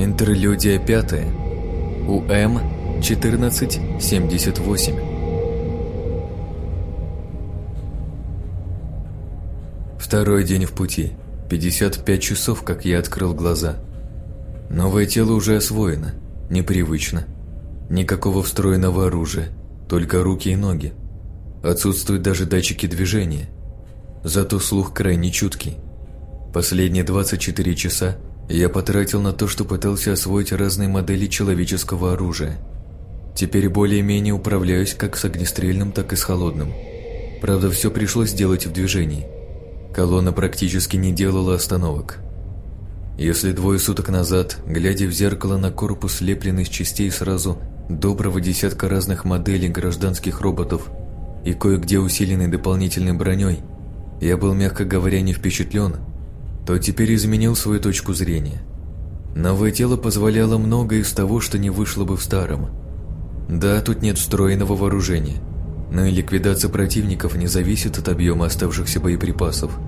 Интерлюдия пятая. УМ 1478. Второй день в пути. 55 часов, как я открыл глаза. Новое тело уже освоено. Непривычно. Никакого встроенного оружия. Только руки и ноги. Отсутствуют даже датчики движения. Зато слух крайне чуткий. Последние 24 часа я потратил на то, что пытался освоить разные модели человеческого оружия. Теперь более-менее управляюсь как с огнестрельным, так и с холодным. Правда, все пришлось делать в движении. Колонна практически не делала остановок. Если двое суток назад, глядя в зеркало на корпус, слепленный из частей сразу доброго десятка разных моделей гражданских роботов и кое-где усиленный дополнительной броней, я был, мягко говоря, не впечатлен, то теперь изменил свою точку зрения. Новое тело позволяло многое из того, что не вышло бы в старом. Да, тут нет встроенного вооружения, но и ликвидация противников не зависит от объема оставшихся боеприпасов.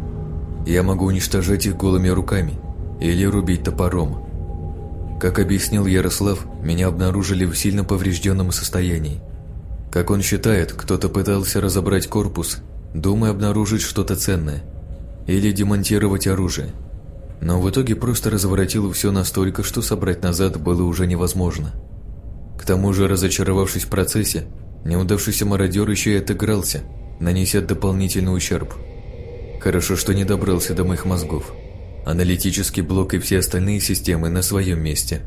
Я могу уничтожать их голыми руками или рубить топором. Как объяснил Ярослав, меня обнаружили в сильно поврежденном состоянии. Как он считает, кто-то пытался разобрать корпус, думая обнаружить что-то ценное – или демонтировать оружие. Но в итоге просто разворотил все настолько, что собрать назад было уже невозможно. К тому же, разочаровавшись в процессе, неудавшийся мародер еще и отыгрался, нанеся дополнительный ущерб. Хорошо, что не добрался до моих мозгов. Аналитический блок и все остальные системы на своем месте.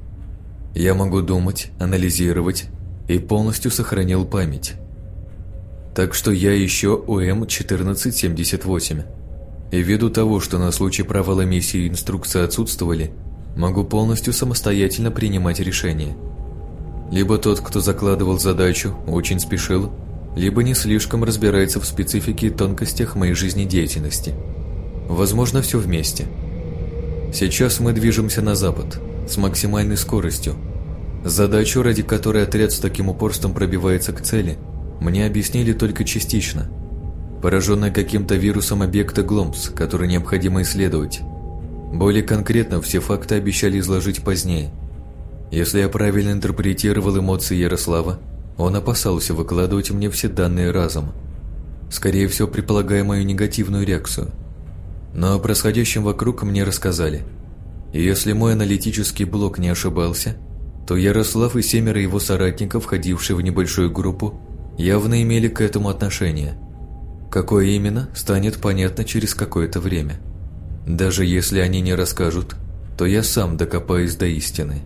Я могу думать, анализировать и полностью сохранил память. Так что я еще УМ-1478. И ввиду того, что на случай провала миссии инструкции отсутствовали, могу полностью самостоятельно принимать решения. Либо тот, кто закладывал задачу, очень спешил, либо не слишком разбирается в специфике и тонкостях моей жизнедеятельности. Возможно, все вместе. Сейчас мы движемся на запад, с максимальной скоростью. Задачу, ради которой отряд с таким упорством пробивается к цели, мне объяснили только частично – пораженная каким-то вирусом объекта Гломс, который необходимо исследовать. Более конкретно все факты обещали изложить позднее. Если я правильно интерпретировал эмоции Ярослава, он опасался выкладывать мне все данные разом. Скорее всего, предполагая мою негативную реакцию. Но о происходящем вокруг мне рассказали. И если мой аналитический блок не ошибался, то Ярослав и семеро его соратников, входившие в небольшую группу, явно имели к этому отношение – Какое именно, станет понятно через какое-то время. Даже если они не расскажут, то я сам докопаюсь до истины.